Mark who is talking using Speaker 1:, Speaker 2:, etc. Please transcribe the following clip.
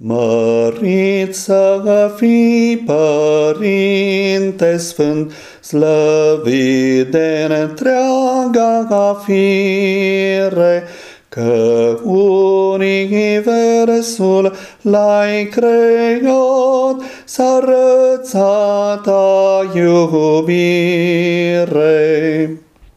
Speaker 1: Mărit să fii, Părinte Sfânt, slăvit de întreaga fire, că universul l-ai creat să arăți ta iubire.